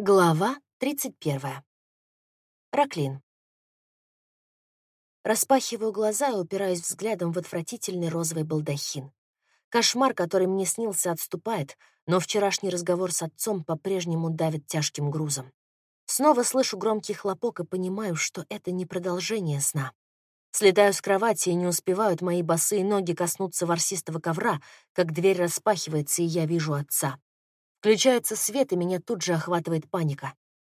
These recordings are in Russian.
Глава 31. Раклин. Распахиваю глаза и упираюсь взглядом в отвратительный розовый балдахин. Кошмар, который мне снился, отступает, но вчерашний разговор с отцом по-прежнему давит тяжким грузом. Снова слышу громкий хлопок и понимаю, что это не продолжение сна. Слетаю с кровати, и не успевают мои босые ноги коснуться ворсистого ковра, как дверь распахивается, и я вижу отца. Включается свет, и меня тут же охватывает паника.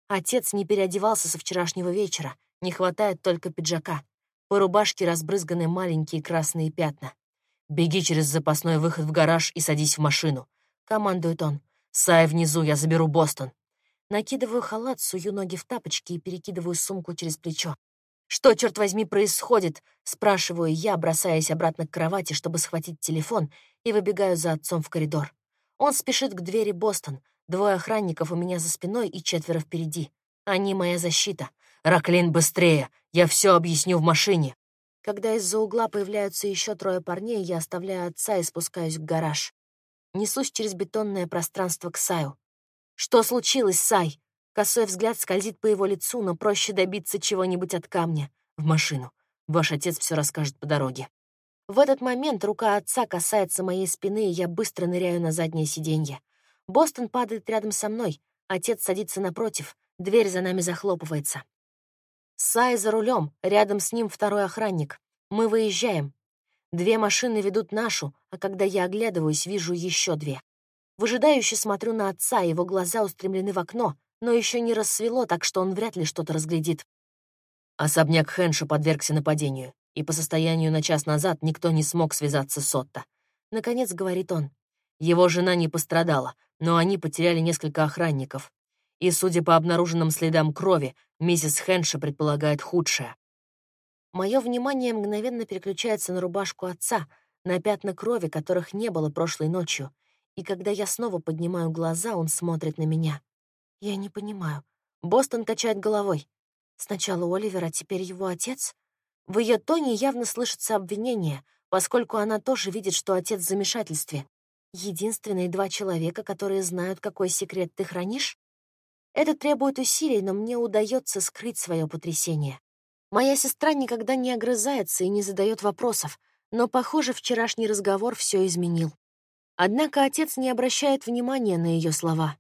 Отец не переодевался со вчерашнего вечера, не хватает только пиджака. По рубашке разбрызганы маленькие красные пятна. «Беги через запасной выход в гараж и садись в машину», — командует он. «Сай внизу, я заберу Бостон». Накидываю халат, сую ноги в тапочки и перекидываю сумку через плечо. «Что, черт возьми, происходит?» — спрашиваю я, бросаясь обратно к кровати, чтобы схватить телефон, и выбегаю за отцом в коридор. Он спешит к двери Бостон. Двое охранников у меня за спиной и четверо впереди. Они моя защита. «Раклин, быстрее! Я все объясню в машине!» Когда из-за угла появляются еще трое парней, я оставляю отца и спускаюсь в гараж. Несусь через бетонное пространство к Саю. «Что случилось, Сай?» Косой взгляд скользит по его лицу, но проще добиться чего-нибудь от камня. В машину. Ваш отец все расскажет по дороге. В этот момент рука отца касается моей спины, и я быстро ныряю на заднее сиденье. Бостон падает рядом со мной, отец садится напротив, дверь за нами захлопывается. Сай за рулем, рядом с ним второй охранник. Мы выезжаем. Две машины ведут нашу, а когда я оглядываюсь, вижу еще две. Выжидающе смотрю на отца, его глаза устремлены в окно, но еще не рассвело, так что он вряд ли что-то разглядит. Особняк Хэнша подвергся нападению и по состоянию на час назад никто не смог связаться с Отто. Наконец, говорит он. Его жена не пострадала, но они потеряли несколько охранников. И, судя по обнаруженным следам крови, миссис Хенша предполагает худшее. Мое внимание мгновенно переключается на рубашку отца, на пятна крови, которых не было прошлой ночью. И когда я снова поднимаю глаза, он смотрит на меня. Я не понимаю. Бостон качает головой. Сначала Оливер, а теперь его отец? В ее тоне явно слышится обвинение, поскольку она тоже видит, что отец в замешательстве. Единственные два человека, которые знают, какой секрет ты хранишь? Это требует усилий, но мне удается скрыть свое потрясение. Моя сестра никогда не огрызается и не задает вопросов, но, похоже, вчерашний разговор все изменил. Однако отец не обращает внимания на ее слова.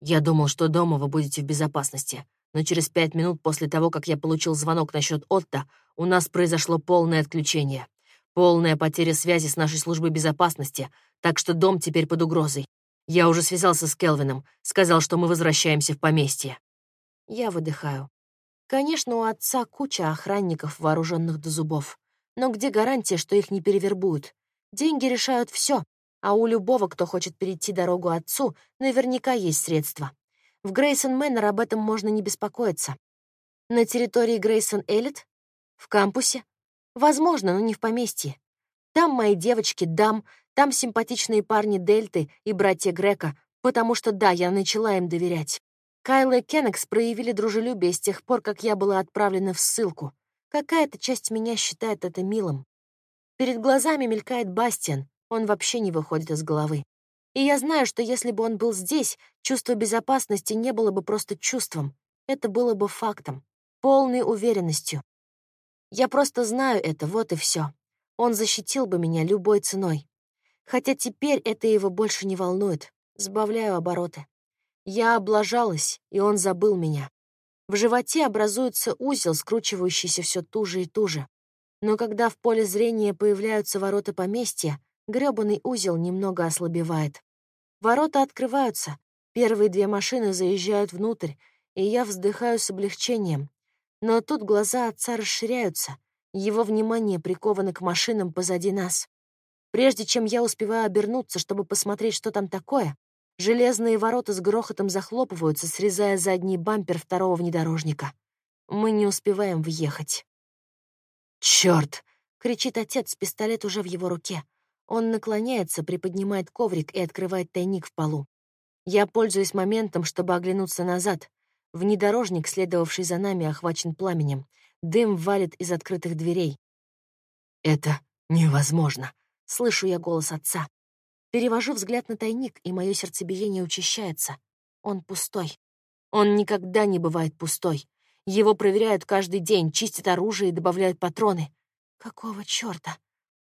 «Я думал, что дома вы будете в безопасности но через пять минут после того, как я получил звонок насчет Отто, у нас произошло полное отключение. Полная потеря связи с нашей службой безопасности, так что дом теперь под угрозой. Я уже связался с Келвином, сказал, что мы возвращаемся в поместье. Я выдыхаю. Конечно, у отца куча охранников, вооруженных до зубов. Но где гарантия, что их не перевербуют? Деньги решают все, а у любого, кто хочет перейти дорогу отцу, наверняка есть средства. В Грейсон Мэннер об этом можно не беспокоиться. На территории Грейсон Эллит? В кампусе? Возможно, но не в поместье. Там мои девочки Дам, там симпатичные парни Дельты и братья Грека, потому что, да, я начала им доверять. Кайл и Кеннекс проявили дружелюбие с тех пор, как я была отправлена в ссылку. Какая-то часть меня считает это милым. Перед глазами мелькает Бастиан, он вообще не выходит из головы. И я знаю, что если бы он был здесь, чувство безопасности не было бы просто чувством. Это было бы фактом, полной уверенностью. Я просто знаю это, вот и все. Он защитил бы меня любой ценой. Хотя теперь это его больше не волнует. Сбавляю обороты. Я облажалась, и он забыл меня. В животе образуется узел, скручивающийся все туже и туже. Но когда в поле зрения появляются ворота поместья, грёбаный узел немного ослабевает. Ворота открываются, первые две машины заезжают внутрь, и я вздыхаю с облегчением. Но тут глаза отца расширяются, его внимание приковано к машинам позади нас. Прежде чем я успеваю обернуться, чтобы посмотреть, что там такое, железные ворота с грохотом захлопываются, срезая задний бампер второго внедорожника. Мы не успеваем въехать. «Чёрт!» — кричит отец, пистолет уже в его руке. Он наклоняется, приподнимает коврик и открывает тайник в полу. Я пользуюсь моментом, чтобы оглянуться назад. Внедорожник, следовавший за нами, охвачен пламенем. Дым валит из открытых дверей. «Это невозможно!» — слышу я голос отца. Перевожу взгляд на тайник, и мое сердцебиение учащается. Он пустой. Он никогда не бывает пустой. Его проверяют каждый день, чистят оружие и добавляют патроны. Какого чёрта?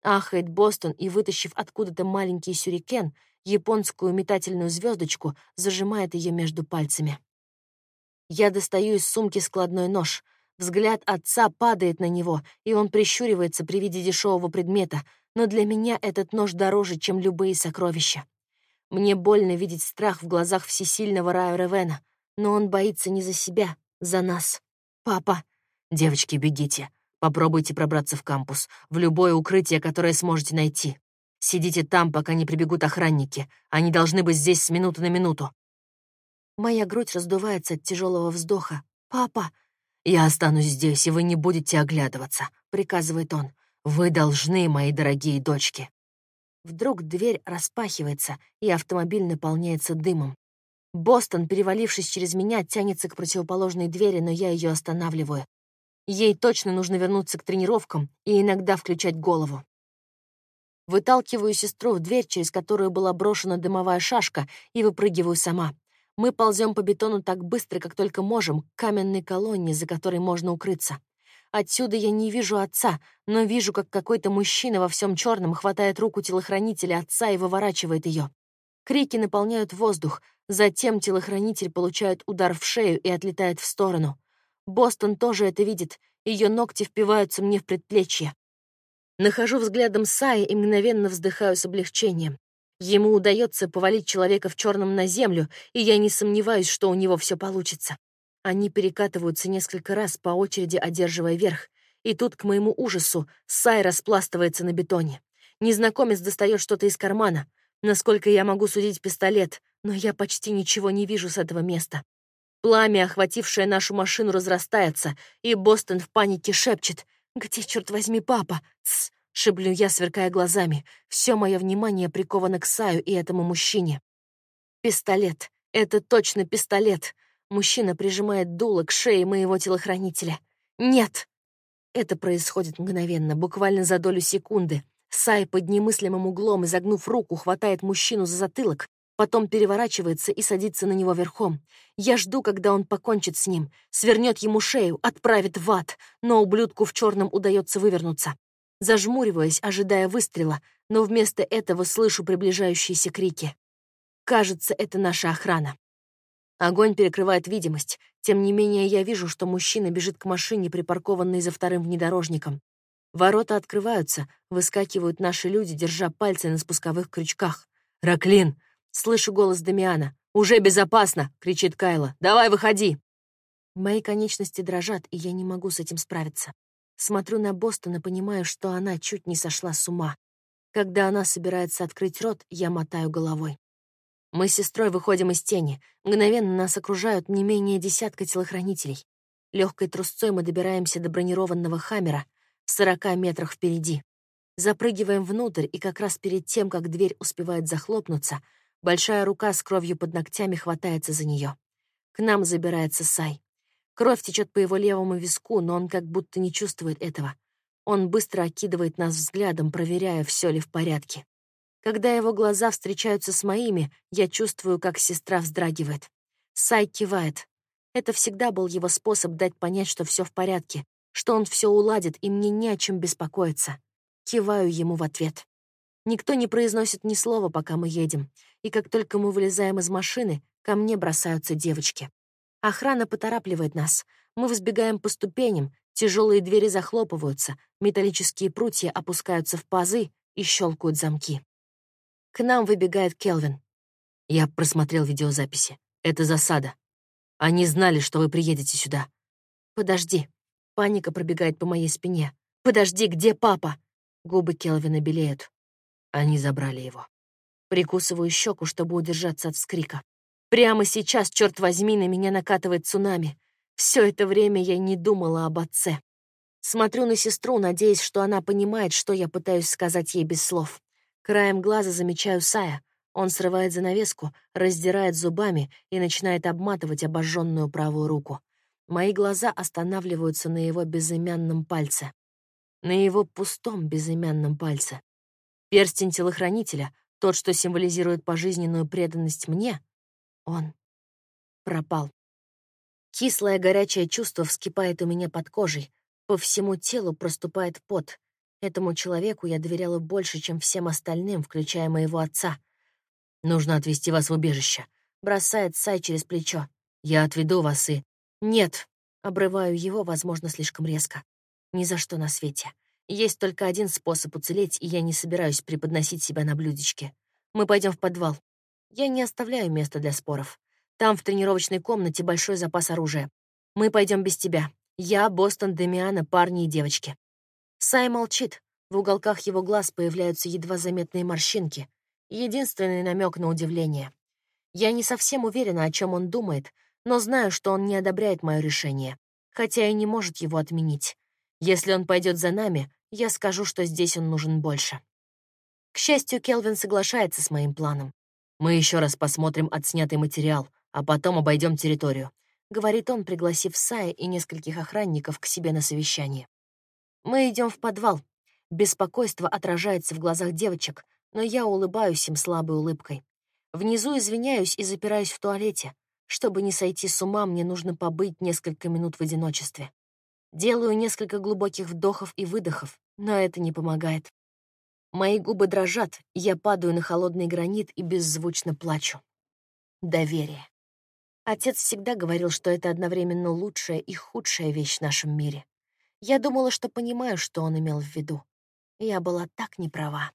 Ахает Бостон и, вытащив откуда-то маленький сюрикен, японскую метательную звездочку, зажимает ее между пальцами. Я достаю из сумки складной нож. Взгляд отца падает на него, и он прищуривается при виде дешевого предмета, но для меня этот нож дороже, чем любые сокровища. Мне больно видеть страх в глазах всесильного Рая Ревена, но он боится не за себя, за нас. Папа. Девочки, бегите. Попробуйте пробраться в кампус, в любое укрытие, которое сможете найти. Сидите там, пока не прибегут охранники. Они должны быть здесь с минуты на минуту. Моя грудь раздувается от тяжелого вздоха. «Папа!» «Я останусь здесь, и вы не будете оглядываться», — приказывает он. «Вы должны, мои дорогие дочки». Вдруг дверь распахивается, и автомобиль наполняется дымом. Бостон, перевалившись через меня, тянется к противоположной двери, но я ее останавливаю. Ей точно нужно вернуться к тренировкам и иногда включать голову. Выталкиваю сестру в дверь, через которую была брошена дымовая шашка, и выпрыгиваю сама. Мы ползем по бетону так быстро, как только можем, к каменной колонне, за которой можно укрыться. Отсюда я не вижу отца, но вижу, как какой-то мужчина во всем черном хватает руку телохранителя отца и выворачивает ее. Крики наполняют воздух, затем телохранитель получает удар в шею и отлетает в сторону. Бостон тоже это видит, ее ногти впиваются мне в предплечье. Нахожу взглядом Саи и мгновенно вздыхаю с облегчением. Ему удается повалить человека в черном на землю, и я не сомневаюсь, что у него все получится. Они перекатываются несколько раз, по очереди одерживая верх. И тут, к моему ужасу, Сай распластывается на бетоне. Незнакомец достает что-то из кармана. Насколько я могу судить пистолет, но я почти ничего не вижу с этого места. Пламя, охватившее нашу машину, разрастается, и Бостон в панике шепчет. «Где, черт возьми, папа?» «Тсс!» — шеблю я, сверкая глазами. Все мое внимание приковано к Саю и этому мужчине. Пистолет. Это точно пистолет. Мужчина прижимает дуло к шее моего телохранителя. «Нет!» Это происходит мгновенно, буквально за долю секунды. Сай под немыслимым углом, изогнув руку, хватает мужчину за затылок, потом переворачивается и садится на него верхом. Я жду, когда он покончит с ним, свернет ему шею, отправит в ад, но ублюдку в черном удается вывернуться. Зажмуриваясь, ожидая выстрела, но вместо этого слышу приближающиеся крики. Кажется, это наша охрана. Огонь перекрывает видимость. Тем не менее, я вижу, что мужчина бежит к машине, припаркованной за вторым внедорожником. Ворота открываются, выскакивают наши люди, держа пальцы на спусковых крючках. «Раклин!» — слышу голос Дамиана. «Уже безопасно!» — кричит Кайла. «Давай, выходи!» Мои конечности дрожат, и я не могу с этим справиться. Смотрю на Бостона, понимаю, что она чуть не сошла с ума. Когда она собирается открыть рот, я мотаю головой. Мы с сестрой выходим из тени. Мгновенно нас окружают не менее десятка телохранителей. Легкой трусцой мы добираемся до бронированного хаммера в сорока метрах впереди. Запрыгиваем внутрь, и как раз перед тем, как дверь успевает захлопнуться, большая рука с кровью под ногтями хватается за нее. К нам забирается Сай. Кровь течет по его левому виску, но он как будто не чувствует этого. Он быстро окидывает нас взглядом, проверяя, все ли в порядке. Когда его глаза встречаются с моими, я чувствую, как сестра вздрагивает. Сай кивает. Это всегда был его способ дать понять, что все в порядке, что он все уладит, и мне не о чем беспокоиться. Киваю ему в ответ. Никто не произносит ни слова, пока мы едем, и как только мы вылезаем из машины, ко мне бросаются девочки. Охрана поторапливает нас. Мы взбегаем по ступеням, тяжелые двери захлопываются, металлические прутья опускаются в пазы и щелкают замки. К нам выбегает Келвин. Я просмотрел видеозаписи. Это засада. Они знали, что вы приедете сюда. Подожди. Паника пробегает по моей спине. Подожди, где папа? Губы Келвина белеют. Они забрали его. Прикусываю щеку, чтобы удержаться от вскрика. Прямо сейчас, черт возьми, на меня накатывает цунами. Все это время я не думала об отце. Смотрю на сестру, надеясь, что она понимает, что я пытаюсь сказать ей без слов. Краем глаза замечаю Сая. Он срывает занавеску, раздирает зубами и начинает обматывать обожженную правую руку. Мои глаза останавливаются на его безымянном пальце. На его пустом безымянном пальце. Перстень телохранителя, тот, что символизирует пожизненную преданность мне, он пропал. Кислое горячее чувство вскипает у меня под кожей, по всему телу проступает пот. Этому человеку я доверяла больше, чем всем остальным, включая моего отца. «Нужно отвезти вас в убежище», — бросает Сай через плечо. «Я отведу вас и...» «Нет», — обрываю его, возможно, слишком резко. «Ни за что на свете. Есть только один способ уцелеть, и я не собираюсь преподносить себя на блюдечке. Мы пойдем в подвал. Я не оставляю места для споров. Там, в тренировочной комнате, большой запас оружия. Мы пойдем без тебя. Я, Бостон, Демиана, парни и девочки. Сай молчит. В уголках его глаз появляются едва заметные морщинки. Единственный намек на удивление. Я не совсем уверена, о чем он думает, но знаю, что он не одобряет мое решение, хотя и не может его отменить. Если он пойдет за нами, я скажу, что здесь он нужен больше. К счастью, Келвин соглашается с моим планом. Мы еще раз посмотрим отснятый материал, а потом обойдем территорию», — говорит он, пригласив Сая и нескольких охранников к себе на совещание. Мы идем в подвал. Беспокойство отражается в глазах девочек, но я улыбаюсь им слабой улыбкой. Внизу извиняюсь и запираюсь в туалете. Чтобы не сойти с ума, мне нужно побыть несколько минут в одиночестве. Делаю несколько глубоких вдохов и выдохов, но это не помогает. Мои губы дрожат, я падаю на холодный гранит и беззвучно плачу. Доверие. Отец всегда говорил, что это одновременно лучшая и худшая вещь в нашем мире. Я думала, что понимаю, что он имел в виду. Я была так неправа.